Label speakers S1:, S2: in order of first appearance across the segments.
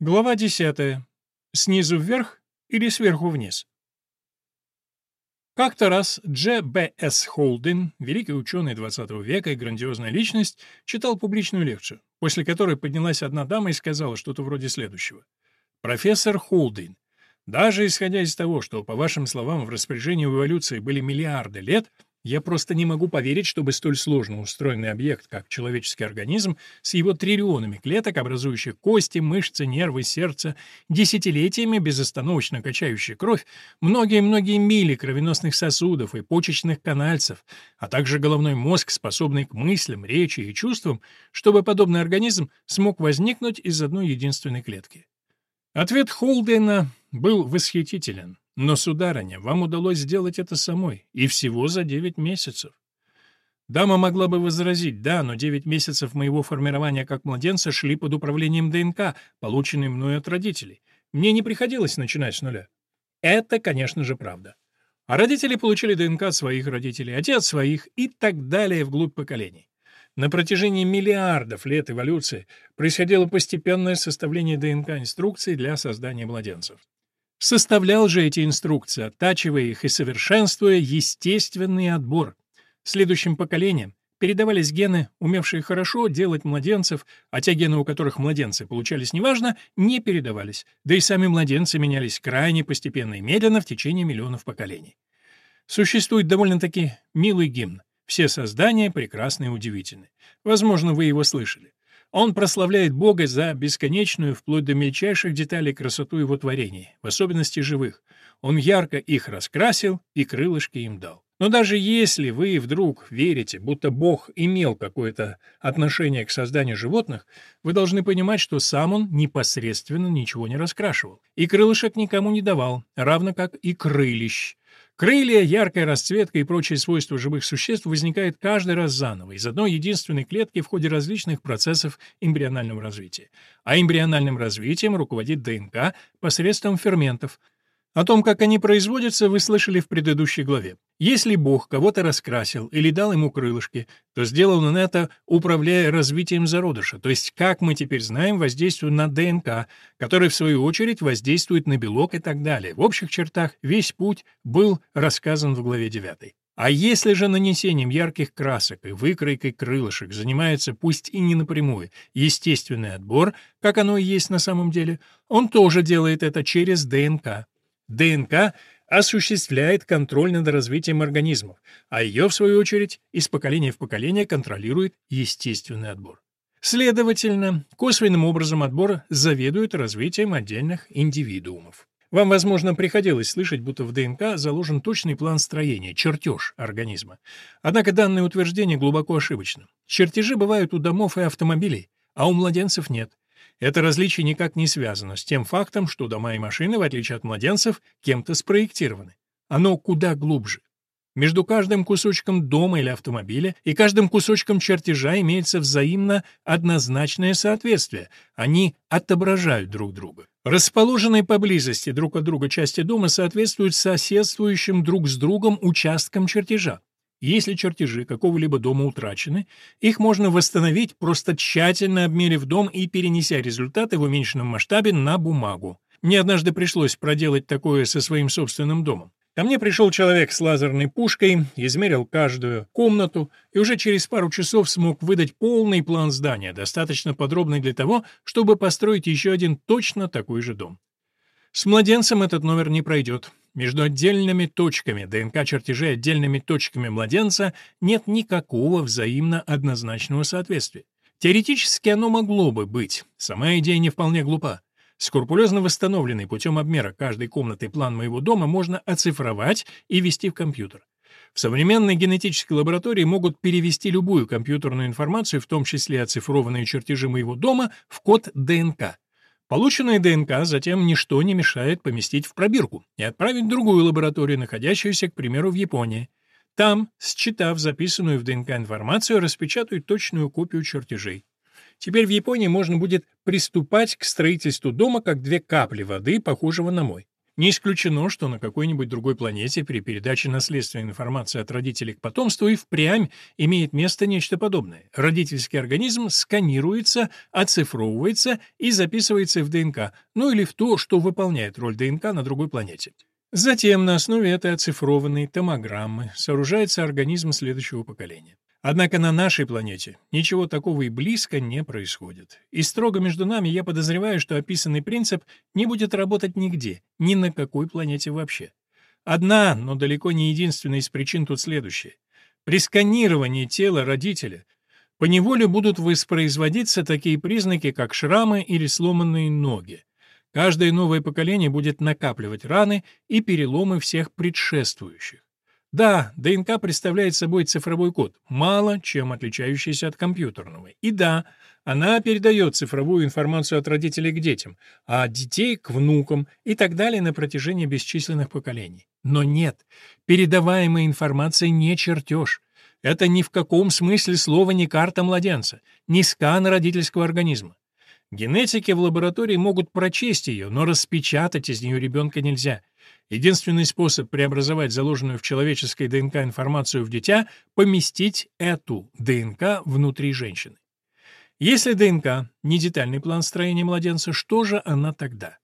S1: Глава 10. Снизу вверх или сверху вниз? Как-то раз Дж. Б. С. Холден, великий ученый XX века и грандиозная личность, читал публичную лекцию, после которой поднялась одна дама и сказала что-то вроде следующего. «Профессор Холден, даже исходя из того, что, по вашим словам, в распоряжении эволюции были миллиарды лет, — я просто не могу поверить, чтобы столь сложно устроенный объект, как человеческий организм, с его триллионами клеток, образующих кости, мышцы, нервы, сердце, десятилетиями безостановочно качающий кровь, многие-многие мили кровеносных сосудов и почечных канальцев, а также головной мозг, способный к мыслям, речи и чувствам, чтобы подобный организм смог возникнуть из одной единственной клетки. Ответ Холдена был восхитителен. Но, сударыня, вам удалось сделать это самой, и всего за девять месяцев. Дама могла бы возразить, да, но девять месяцев моего формирования как младенца шли под управлением ДНК, полученной мной от родителей. Мне не приходилось начинать с нуля. Это, конечно же, правда. А родители получили ДНК от своих родителей, отец своих и так далее вглубь поколений. На протяжении миллиардов лет эволюции происходило постепенное составление ДНК-инструкций для создания младенцев. Составлял же эти инструкции, оттачивая их и совершенствуя естественный отбор. Следующим поколениям передавались гены, умевшие хорошо делать младенцев, а те гены, у которых младенцы получались неважно, не передавались, да и сами младенцы менялись крайне постепенно и медленно в течение миллионов поколений. Существует довольно-таки милый гимн «Все создания прекрасны и удивительны». Возможно, вы его слышали. Он прославляет Бога за бесконечную, вплоть до мельчайших деталей, красоту его творений, в особенности живых. Он ярко их раскрасил и крылышки им дал. Но даже если вы вдруг верите, будто Бог имел какое-то отношение к созданию животных, вы должны понимать, что сам он непосредственно ничего не раскрашивал. И крылышек никому не давал, равно как и крылищ. Крылья, яркая расцветка и прочие свойства живых существ возникают каждый раз заново из одной единственной клетки в ходе различных процессов эмбрионального развития. А эмбриональным развитием руководит ДНК посредством ферментов – о том, как они производятся, вы слышали в предыдущей главе. Если Бог кого-то раскрасил или дал ему крылышки, то сделал он это, управляя развитием зародыша, то есть, как мы теперь знаем, воздействует на ДНК, который, в свою очередь, воздействует на белок и так далее. В общих чертах весь путь был рассказан в главе 9. А если же нанесением ярких красок и выкройкой крылышек занимается, пусть и не напрямую, естественный отбор, как оно и есть на самом деле, он тоже делает это через ДНК. ДНК осуществляет контроль над развитием организмов, а ее, в свою очередь, из поколения в поколение контролирует естественный отбор. Следовательно, косвенным образом отбор заведует развитием отдельных индивидуумов. Вам, возможно, приходилось слышать, будто в ДНК заложен точный план строения, чертеж организма. Однако данное утверждение глубоко ошибочно. Чертежи бывают у домов и автомобилей, а у младенцев нет. Это различие никак не связано с тем фактом, что дома и машины, в отличие от младенцев, кем-то спроектированы. Оно куда глубже. Между каждым кусочком дома или автомобиля и каждым кусочком чертежа имеется взаимно однозначное соответствие. Они отображают друг друга. Расположенные поблизости друг от друга части дома соответствуют соседствующим друг с другом участкам чертежа. Если чертежи какого-либо дома утрачены, их можно восстановить, просто тщательно обмерив дом и перенеся результаты в уменьшенном масштабе на бумагу. Мне однажды пришлось проделать такое со своим собственным домом. Ко мне пришел человек с лазерной пушкой, измерил каждую комнату и уже через пару часов смог выдать полный план здания, достаточно подробный для того, чтобы построить еще один точно такой же дом. С младенцем этот номер не пройдет. Между отдельными точками ДНК-чертежей отдельными точками младенца нет никакого взаимно однозначного соответствия. Теоретически оно могло бы быть, сама идея не вполне глупа. Скрупулезно восстановленный путем обмера каждой комнаты план моего дома можно оцифровать и ввести в компьютер. В современной генетической лаборатории могут перевести любую компьютерную информацию, в том числе оцифрованные чертежи моего дома, в код ДНК. Полученное ДНК затем ничто не мешает поместить в пробирку и отправить в другую лабораторию, находящуюся, к примеру, в Японии. Там, считав записанную в ДНК информацию, распечатают точную копию чертежей. Теперь в Японии можно будет приступать к строительству дома как две капли воды, похожего на мой. Не исключено, что на какой-нибудь другой планете при передаче наследственной информации от родителей к потомству и впрямь имеет место нечто подобное. Родительский организм сканируется, оцифровывается и записывается в ДНК, ну или в то, что выполняет роль ДНК на другой планете. Затем на основе этой оцифрованной томограммы сооружается организм следующего поколения. Однако на нашей планете ничего такого и близко не происходит. И строго между нами я подозреваю, что описанный принцип не будет работать нигде, ни на какой планете вообще. Одна, но далеко не единственная из причин тут следующая. При сканировании тела родителя поневоле будут воспроизводиться такие признаки, как шрамы или сломанные ноги. Каждое новое поколение будет накапливать раны и переломы всех предшествующих. Да, ДНК представляет собой цифровой код, мало чем отличающийся от компьютерного. И да, она передает цифровую информацию от родителей к детям, а от детей к внукам и так далее на протяжении бесчисленных поколений. Но нет, передаваемая информация не чертеж. Это ни в каком смысле слова не карта младенца, не скан родительского организма. Генетики в лаборатории могут прочесть ее, но распечатать из нее ребенка нельзя. Единственный способ преобразовать заложенную в человеческой ДНК информацию в дитя — поместить эту ДНК внутри женщины. Если ДНК — не детальный план строения младенца, что же она тогда?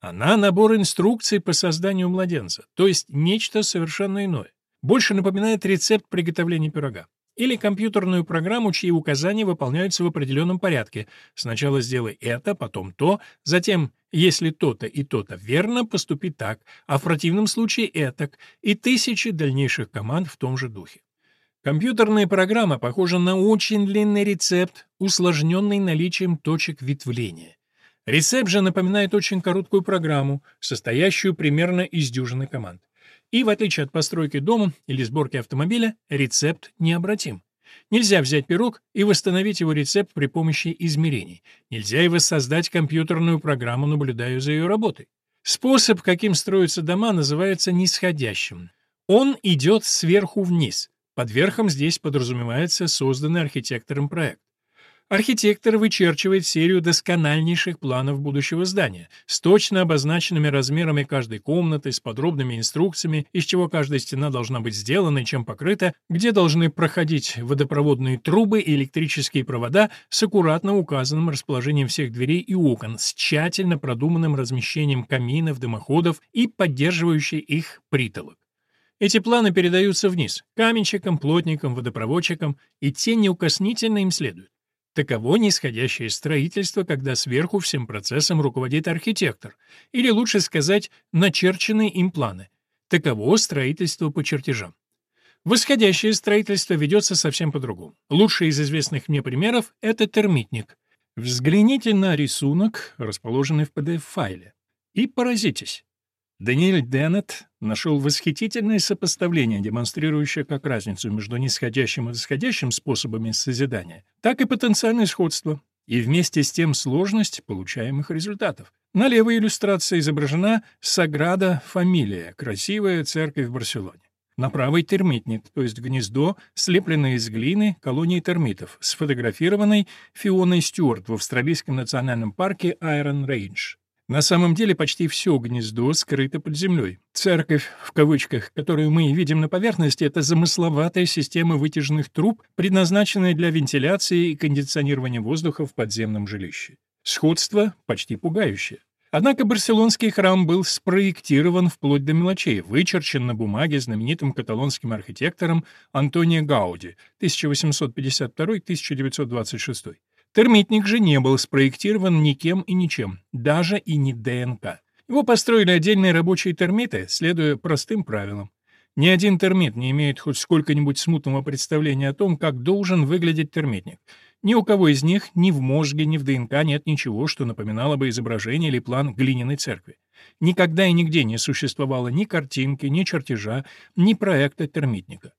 S1: Она — набор инструкций по созданию младенца, то есть нечто совершенно иное. Больше напоминает рецепт приготовления пирога или компьютерную программу, чьи указания выполняются в определенном порядке. Сначала сделай это, потом то, затем, если то-то и то-то верно, поступи так, а в противном случае этак, и тысячи дальнейших команд в том же духе. Компьютерная программа похожа на очень длинный рецепт, усложненный наличием точек ветвления. Рецепт же напоминает очень короткую программу, состоящую примерно из дюжины команд. И, в отличие от постройки дома или сборки автомобиля, рецепт необратим. Нельзя взять пирог и восстановить его рецепт при помощи измерений. Нельзя и воссоздать компьютерную программу, наблюдая за ее работой. Способ, каким строятся дома, называется нисходящим. Он идет сверху вниз. Под верхом здесь подразумевается созданный архитектором проект. Архитектор вычерчивает серию доскональнейших планов будущего здания с точно обозначенными размерами каждой комнаты, с подробными инструкциями, из чего каждая стена должна быть сделана и чем покрыта, где должны проходить водопроводные трубы и электрические провода с аккуратно указанным расположением всех дверей и окон, с тщательно продуманным размещением каминов, дымоходов и поддерживающих их притолок. Эти планы передаются вниз, каменщикам, плотникам, водопроводчикам, и те неукоснительно им следуют. Таково нисходящее строительство, когда сверху всем процессом руководит архитектор, или лучше сказать, начерченные им планы. Таково строительство по чертежам. Восходящее строительство ведется совсем по-другому. Лучший из известных мне примеров — это термитник. Взгляните на рисунок, расположенный в PDF-файле, и поразитесь. Даниэль Деннет нашел восхитительное сопоставление, демонстрирующее как разницу между нисходящим и восходящим способами созидания, так и потенциальное сходство, и вместе с тем сложность получаемых результатов. На левой иллюстрации изображена Саграда Фамилия, красивая церковь в Барселоне. На правой — термитник, то есть гнездо, слепленное из глины колонии термитов, сфотографированной Фионой Стюарт в австралийском национальном парке Айрон Рейндж. На самом деле почти все гнездо скрыто под землей. Церковь, в кавычках, которую мы видим на поверхности, это замысловатая система вытяжных труб, предназначенная для вентиляции и кондиционирования воздуха в подземном жилище. Сходство почти пугающее. Однако барселонский храм был спроектирован вплоть до мелочей, вычерчен на бумаге знаменитым каталонским архитектором Антонио Гауди 1852-1926. Термитник же не был спроектирован никем и ничем, даже и не ДНК. Его построили отдельные рабочие термиты, следуя простым правилам. Ни один термит не имеет хоть сколько-нибудь смутного представления о том, как должен выглядеть термитник. Ни у кого из них ни в мозге, ни в ДНК нет ничего, что напоминало бы изображение или план глиняной церкви. Никогда и нигде не существовало ни картинки, ни чертежа, ни проекта термитника.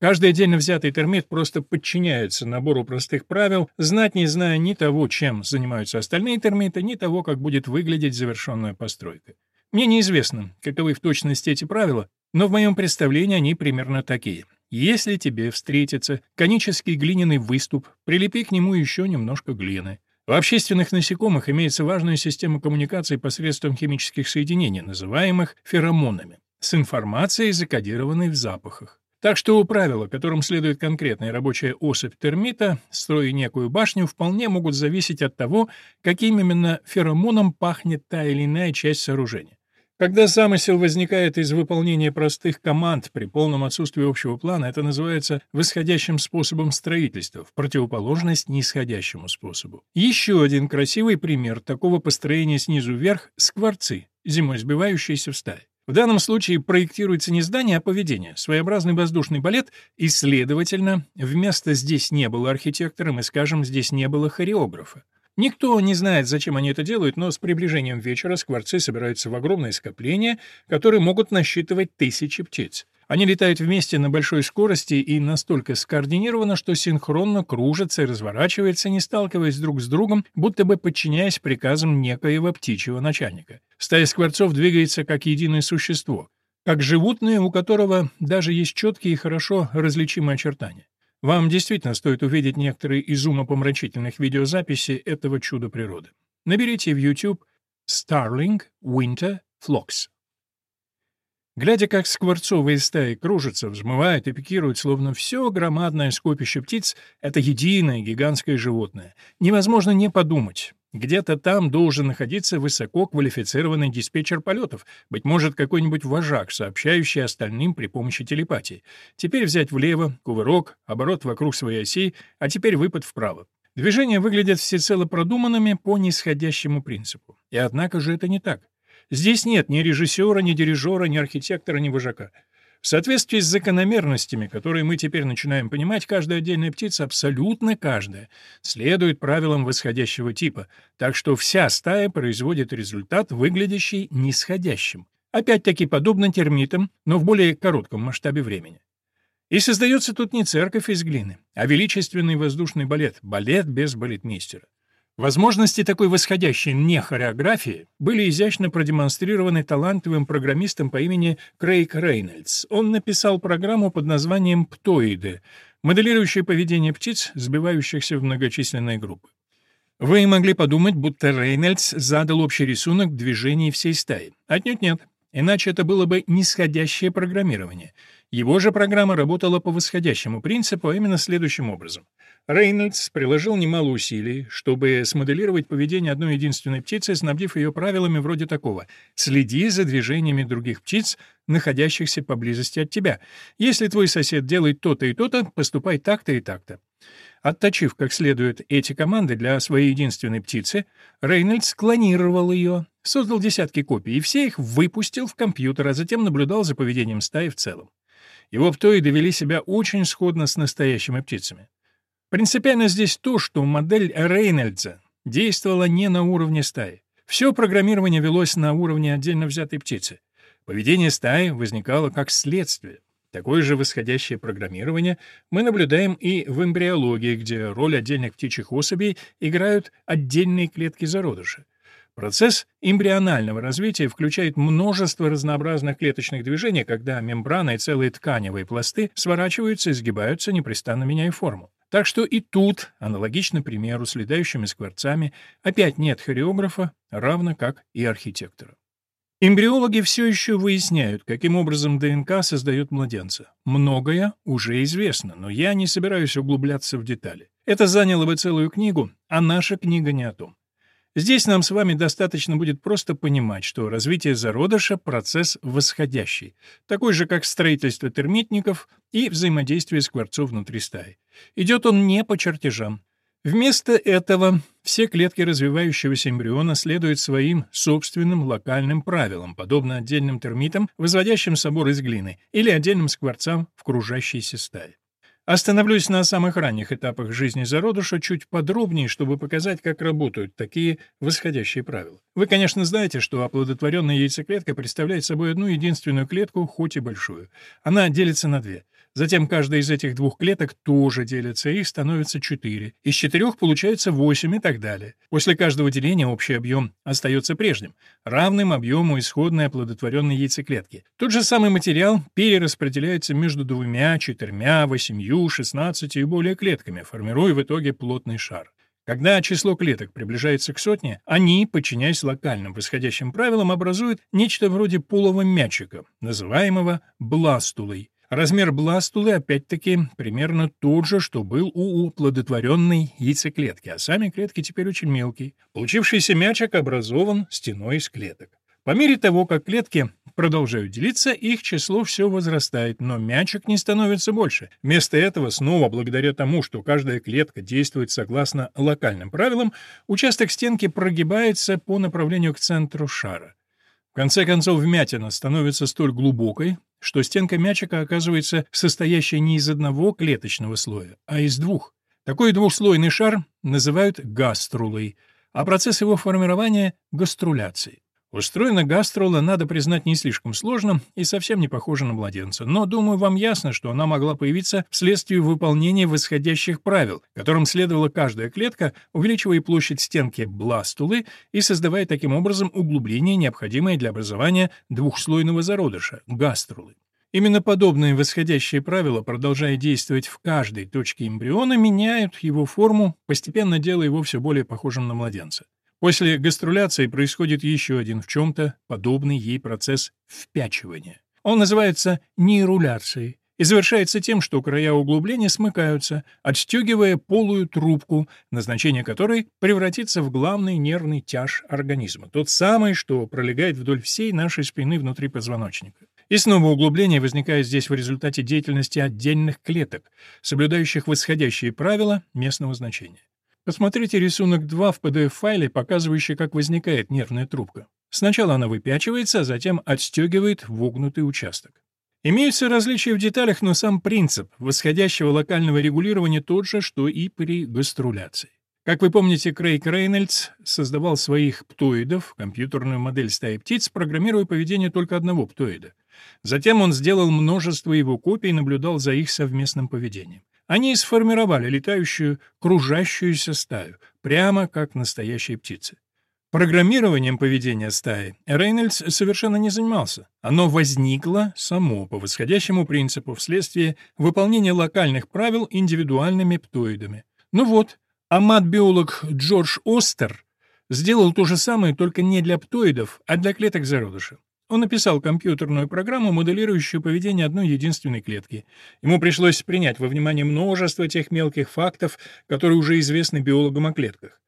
S1: Каждый отдельно взятый термит просто подчиняется набору простых правил, знать не зная ни того, чем занимаются остальные термиты, ни того, как будет выглядеть завершенная постройка. Мне неизвестно, каковы в точности эти правила, но в моем представлении они примерно такие. Если тебе встретится конический глиняный выступ, прилепи к нему еще немножко глины. В общественных насекомых имеется важная система коммуникации посредством химических соединений, называемых феромонами, с информацией, закодированной в запахах. Так что правила, которым следует конкретная рабочая особь термита, строя некую башню, вполне могут зависеть от того, каким именно феромоном пахнет та или иная часть сооружения. Когда замысел возникает из выполнения простых команд при полном отсутствии общего плана, это называется восходящим способом строительства, в противоположность нисходящему способу. Еще один красивый пример такого построения снизу вверх — скворцы, зимой сбивающиеся в стаи. В данном случае проектируется не здание, а поведение, своеобразный воздушный балет, и, следовательно, вместо «здесь не было архитектора» мы скажем «здесь не было хореографа». Никто не знает, зачем они это делают, но с приближением вечера скворцы собираются в огромное скопление, которые могут насчитывать тысячи птиц. Они летают вместе на большой скорости и настолько скоординировано, что синхронно кружатся и разворачиваются, не сталкиваясь друг с другом, будто бы подчиняясь приказам некоего птичьего начальника. Стая скворцов двигается как единое существо, как животное, у которого даже есть четкие и хорошо различимые очертания. Вам действительно стоит увидеть некоторые из умопомрачительных видеозаписей этого чуда природы. Наберите в YouTube Starling Winter Flocks. Глядя, как скворцовые стаи кружатся, взмывают и пикируют, словно все громадное скопище птиц — это единое гигантское животное, невозможно не подумать. Где-то там должен находиться высоко квалифицированный диспетчер полетов, быть может, какой-нибудь вожак, сообщающий остальным при помощи телепатии. Теперь взять влево, кувырок, оборот вокруг своей оси, а теперь выпад вправо. Движения выглядят всецело продуманными по нисходящему принципу. И однако же это не так. Здесь нет ни режиссера, ни дирижера, ни архитектора, ни вожака. В соответствии с закономерностями, которые мы теперь начинаем понимать, каждая отдельная птица, абсолютно каждая, следует правилам восходящего типа, так что вся стая производит результат, выглядящий нисходящим. Опять-таки подобно термитам, но в более коротком масштабе времени. И создается тут не церковь из глины, а величественный воздушный балет, балет без балетмейстера. Возможности такой восходящей не хореографии были изящно продемонстрированы талантливым программистом по имени Крейг Рейнольдс. Он написал программу под названием «Птоиды», моделирующую поведение птиц, сбивающихся в многочисленные группы. Вы могли подумать, будто Рейнольдс задал общий рисунок движений всей стаи. Отнюдь нет. Иначе это было бы нисходящее программирование. Его же программа работала по восходящему принципу, а именно следующим образом. Рейнольдс приложил немало усилий, чтобы смоделировать поведение одной единственной птицы, снабдив ее правилами вроде такого «следи за движениями других птиц, находящихся поблизости от тебя. Если твой сосед делает то-то и то-то, поступай так-то и так-то». Отточив как следует эти команды для своей единственной птицы, Рейнольдс клонировал ее, создал десятки копий и все их выпустил в компьютер, а затем наблюдал за поведением стаи в целом. Его птои довели себя очень сходно с настоящими птицами. Принципиально здесь то, что модель Рейнольдса действовала не на уровне стаи. Все программирование велось на уровне отдельно взятой птицы. Поведение стаи возникало как следствие. Такое же восходящее программирование мы наблюдаем и в эмбриологии, где роль отдельных птичьих особей играют отдельные клетки зародыша. Процесс эмбрионального развития включает множество разнообразных клеточных движений, когда мембраны и целые тканевые пласты сворачиваются и сгибаются, непрестанно меняя форму. Так что и тут, аналогично примеру с летающими скворцами, опять нет хореографа, равно как и архитектора. Эмбриологи все еще выясняют, каким образом ДНК создает младенца. Многое уже известно, но я не собираюсь углубляться в детали. Это заняло бы целую книгу, а наша книга не о том. Здесь нам с вами достаточно будет просто понимать, что развитие зародыша — процесс восходящий, такой же, как строительство термитников и взаимодействие скворцов внутри стаи. Идет он не по чертежам. Вместо этого все клетки развивающегося эмбриона следуют своим собственным локальным правилам, подобно отдельным термитам, возводящим собор из глины, или отдельным скворцам в кружащейся стае. Остановлюсь на самых ранних этапах жизни зародыша чуть подробнее, чтобы показать, как работают такие восходящие правила. Вы, конечно, знаете, что оплодотворенная яйцеклетка представляет собой одну единственную клетку, хоть и большую. Она делится на две — Затем каждая из этих двух клеток тоже делится, и их становится четыре. Из четырех получается восемь и так далее. После каждого деления общий объем остается прежним, равным объему исходной оплодотворенной яйцеклетки. Тот же самый материал перераспределяется между двумя, четырьмя, восемью, шестнадцатью и более клетками, формируя в итоге плотный шар. Когда число клеток приближается к сотне, они, подчиняясь локальным восходящим правилам, образуют нечто вроде полого мячика, называемого бластулой. Размер бластулы, опять-таки, примерно тот же, что был у оплодотворенной яйцеклетки, а сами клетки теперь очень мелкие. Получившийся мячик образован стеной из клеток. По мере того, как клетки продолжают делиться, их число все возрастает, но мячик не становится больше. Вместо этого, снова благодаря тому, что каждая клетка действует согласно локальным правилам, участок стенки прогибается по направлению к центру шара. В конце концов, вмятина становится столь глубокой, что стенка мячика оказывается состоящей не из одного клеточного слоя, а из двух. Такой двухслойный шар называют гаструлой, а процесс его формирования — гаструляцией. Устроена гастрола, надо признать, не слишком сложно и совсем не похожа на младенца, но, думаю, вам ясно, что она могла появиться вследствие выполнения восходящих правил, которым следовала каждая клетка, увеличивая площадь стенки бластулы и создавая таким образом углубление, необходимое для образования двухслойного зародыша — гаструлы. Именно подобные восходящие правила, продолжая действовать в каждой точке эмбриона, меняют его форму, постепенно делая его все более похожим на младенца. После гаструляции происходит еще один в чем-то подобный ей процесс впячивания. Он называется нейруляцией и завершается тем, что края углубления смыкаются, отстегивая полую трубку, назначение которой превратится в главный нервный тяж организма, тот самый, что пролегает вдоль всей нашей спины внутри позвоночника. И снова углубление возникает здесь в результате деятельности отдельных клеток, соблюдающих восходящие правила местного значения. Посмотрите рисунок 2 в PDF-файле, показывающий, как возникает нервная трубка. Сначала она выпячивается, а затем отстегивает вогнутый участок. Имеются различия в деталях, но сам принцип восходящего локального регулирования тот же, что и при гаструляции. Как вы помните, Крейг Рейнольдс создавал своих птоидов, компьютерную модель стаи птиц, программируя поведение только одного птоида. Затем он сделал множество его копий и наблюдал за их совместным поведением. Они сформировали летающую, кружащуюся стаю, прямо как настоящие птицы. Программированием поведения стаи Рейнольдс совершенно не занимался. Оно возникло само по восходящему принципу вследствие выполнения локальных правил индивидуальными птоидами. Ну вот, амат-биолог Джордж Остер сделал то же самое, только не для птоидов, а для клеток зародыша. Он написал компьютерную программу, моделирующую поведение одной единственной клетки. Ему пришлось принять во внимание множество тех мелких фактов, которые уже известны биологам о клетках.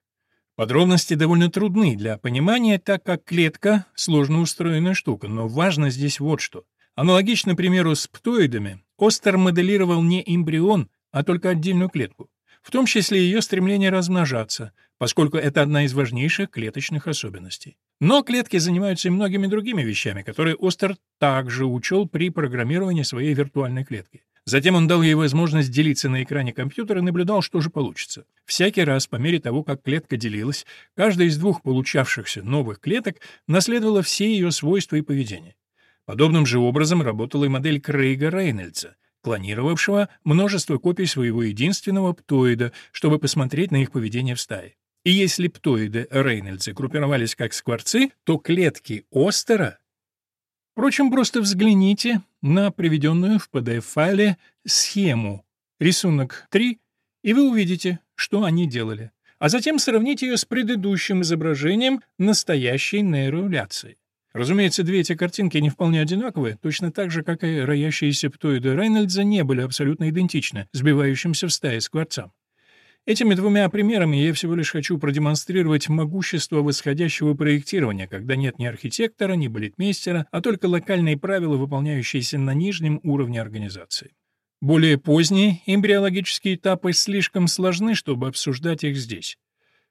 S1: Подробности довольно трудны для понимания, так как клетка — сложно устроенная штука, но важно здесь вот что. Аналогично примеру с птоидами, Остер моделировал не эмбрион, а только отдельную клетку, в том числе ее стремление размножаться, поскольку это одна из важнейших клеточных особенностей. Но клетки занимаются и многими другими вещами, которые Остер также учел при программировании своей виртуальной клетки. Затем он дал ей возможность делиться на экране компьютера и наблюдал, что же получится. Всякий раз, по мере того, как клетка делилась, каждая из двух получавшихся новых клеток наследовала все ее свойства и поведение. Подобным же образом работала и модель Крейга Рейнольдса, клонировавшего множество копий своего единственного птоида, чтобы посмотреть на их поведение в стае. И если птоиды Рейнольдса группировались как скворцы, то клетки Остера... Впрочем, просто взгляните на приведенную в PDF-файле схему, рисунок 3, и вы увидите, что они делали. А затем сравните ее с предыдущим изображением настоящей нейроляции. Разумеется, две эти картинки не вполне одинаковые, точно так же, как и роящиеся птоиды Рейнольдса не были абсолютно идентичны сбивающимся в стае скворцам. Этими двумя примерами я всего лишь хочу продемонстрировать могущество восходящего проектирования, когда нет ни архитектора, ни балетмейстера, а только локальные правила, выполняющиеся на нижнем уровне организации. Более поздние эмбриологические этапы слишком сложны, чтобы обсуждать их здесь.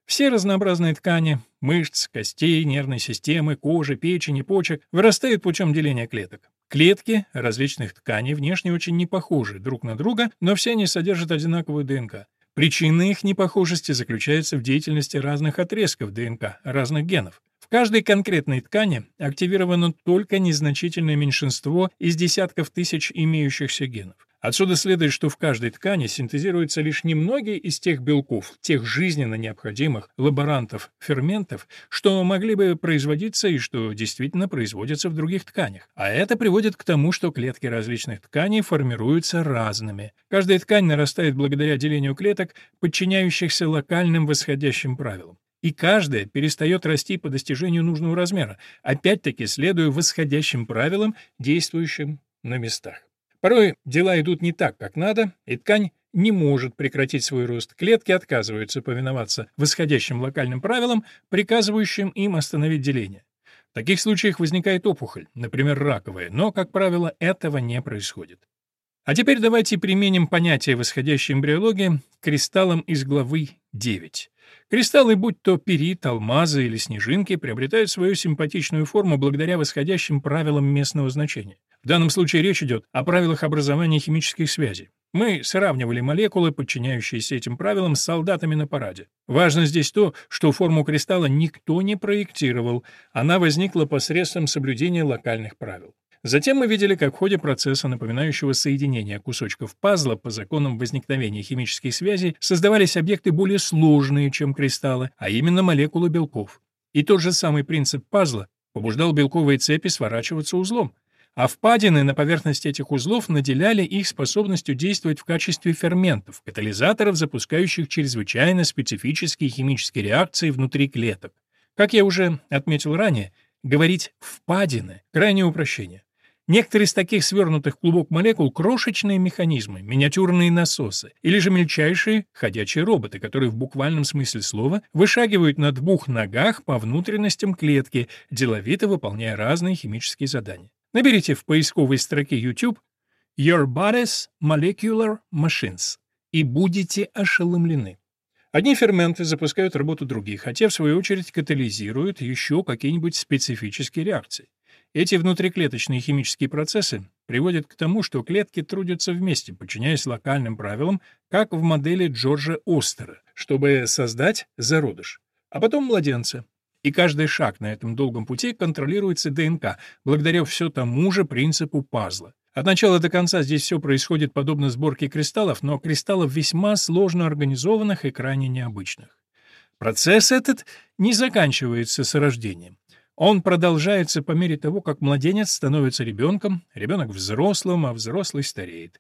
S1: Все разнообразные ткани — мышц, костей, нервной системы, кожи, печени, почек — вырастают путем деления клеток. Клетки различных тканей внешне очень не похожи друг на друга, но все они содержат одинаковую ДНК. Причина их непохожести заключается в деятельности разных отрезков ДНК, разных генов. В каждой конкретной ткани активировано только незначительное меньшинство из десятков тысяч имеющихся генов. Отсюда следует, что в каждой ткани синтезируются лишь немногие из тех белков, тех жизненно необходимых лаборантов, ферментов, что могли бы производиться и что действительно производятся в других тканях. А это приводит к тому, что клетки различных тканей формируются разными. Каждая ткань нарастает благодаря делению клеток, подчиняющихся локальным восходящим правилам. И каждая перестает расти по достижению нужного размера, опять-таки следуя восходящим правилам, действующим на местах. Порой дела идут не так, как надо, и ткань не может прекратить свой рост. Клетки отказываются повиноваться восходящим локальным правилам, приказывающим им остановить деление. В таких случаях возникает опухоль, например, раковая, но, как правило, этого не происходит. А теперь давайте применим понятие восходящей эмбриологии кристаллам из главы 9. Кристаллы, будь то перит, алмазы или снежинки, приобретают свою симпатичную форму благодаря восходящим правилам местного значения. В данном случае речь идет о правилах образования химических связей. Мы сравнивали молекулы, подчиняющиеся этим правилам, с солдатами на параде. Важно здесь то, что форму кристалла никто не проектировал, она возникла посредством соблюдения локальных правил. Затем мы видели, как в ходе процесса, напоминающего соединение кусочков пазла по законам возникновения химических связей, создавались объекты более сложные, чем кристаллы, а именно молекулы белков. И тот же самый принцип пазла побуждал белковые цепи сворачиваться узлом а впадины на поверхности этих узлов наделяли их способностью действовать в качестве ферментов, катализаторов, запускающих чрезвычайно специфические химические реакции внутри клеток. Как я уже отметил ранее, говорить «впадины» — крайнее упрощение. Некоторые из таких свернутых клубок молекул — крошечные механизмы, миниатюрные насосы, или же мельчайшие ходячие роботы, которые в буквальном смысле слова вышагивают на двух ногах по внутренностям клетки, деловито выполняя разные химические задания. Наберите в поисковой строке YouTube Your Body's Molecular Machines и будете ошеломлены. Одни ферменты запускают работу других, а те, в свою очередь, катализируют еще какие-нибудь специфические реакции. Эти внутриклеточные химические процессы приводят к тому, что клетки трудятся вместе, подчиняясь локальным правилам, как в модели Джорджа Остера, чтобы создать зародыш, а потом младенца, и каждый шаг на этом долгом пути контролируется ДНК, благодаря все тому же принципу пазла. От начала до конца здесь все происходит подобно сборке кристаллов, но кристаллов весьма сложно организованных и крайне необычных. Процесс этот не заканчивается с рождением. Он продолжается по мере того, как младенец становится ребенком, ребенок взрослым, а взрослый стареет.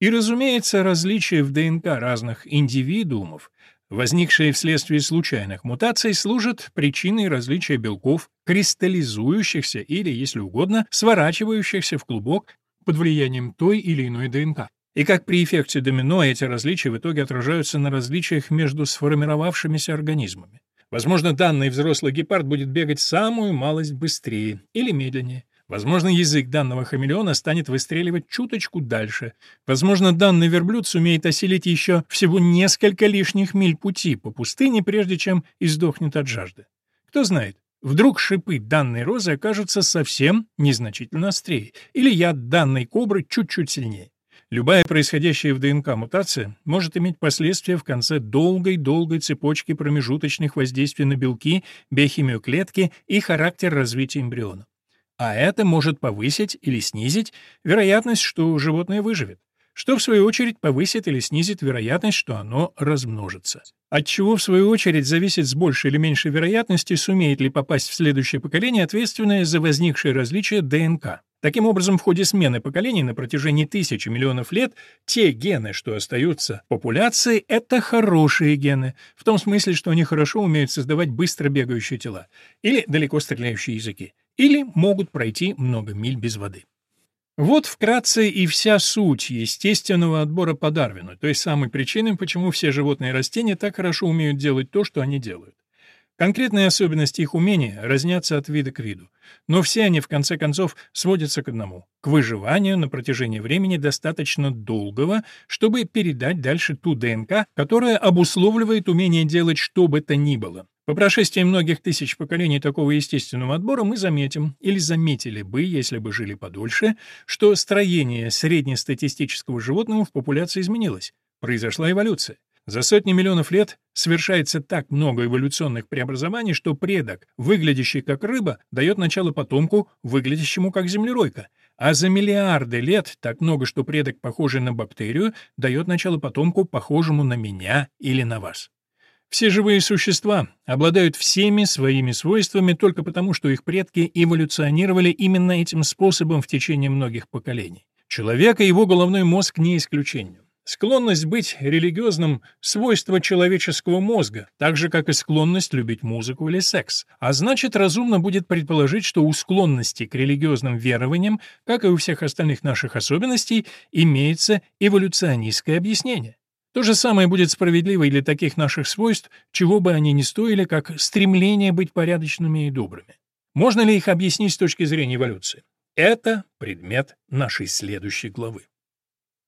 S1: И, разумеется, различия в ДНК разных индивидуумов возникшие вследствие случайных мутаций, служат причиной различия белков, кристаллизующихся или, если угодно, сворачивающихся в клубок под влиянием той или иной ДНК. И как при эффекте домино эти различия в итоге отражаются на различиях между сформировавшимися организмами. Возможно, данный взрослый гепард будет бегать самую малость быстрее или медленнее, Возможно, язык данного хамелеона станет выстреливать чуточку дальше. Возможно, данный верблюд сумеет осилить еще всего несколько лишних миль пути по пустыне, прежде чем издохнет от жажды. Кто знает, вдруг шипы данной розы окажутся совсем незначительно острее, или яд данной кобры чуть-чуть сильнее. Любая происходящая в ДНК мутация может иметь последствия в конце долгой-долгой цепочки промежуточных воздействий на белки, биохимию клетки и характер развития эмбриона а это может повысить или снизить вероятность, что животное выживет, что в свою очередь повысит или снизит вероятность, что оно размножится. От чего в свою очередь зависит с большей или меньшей вероятностью, сумеет ли попасть в следующее поколение, ответственное за возникшие различия ДНК. Таким образом, в ходе смены поколений на протяжении тысячи миллионов лет те гены, что остаются в популяции, это хорошие гены, в том смысле, что они хорошо умеют создавать быстро бегающие тела или далеко стреляющие языки или могут пройти много миль без воды. Вот вкратце и вся суть естественного отбора по Дарвину, той самой причины, почему все животные и растения так хорошо умеют делать то, что они делают. Конкретные особенности их умения разнятся от вида к виду, но все они в конце концов сводятся к одному — к выживанию на протяжении времени достаточно долгого, чтобы передать дальше ту ДНК, которая обусловливает умение делать что бы то ни было. По прошествии многих тысяч поколений такого естественного отбора мы заметим, или заметили бы, если бы жили подольше, что строение среднестатистического животного в популяции изменилось. Произошла эволюция. За сотни миллионов лет совершается так много эволюционных преобразований, что предок, выглядящий как рыба, дает начало потомку, выглядящему как землеройка, А за миллиарды лет так много, что предок, похожий на бактерию, дает начало потомку, похожему на меня или на вас. Все живые существа обладают всеми своими свойствами только потому, что их предки эволюционировали именно этим способом в течение многих поколений. Человек и его головной мозг не исключение. Склонность быть религиозным — свойство человеческого мозга, так же, как и склонность любить музыку или секс. А значит, разумно будет предположить, что у склонности к религиозным верованиям, как и у всех остальных наших особенностей, имеется эволюционистское объяснение. То же самое будет справедливо и для таких наших свойств, чего бы они ни стоили, как стремление быть порядочными и добрыми. Можно ли их объяснить с точки зрения эволюции? Это предмет нашей следующей главы.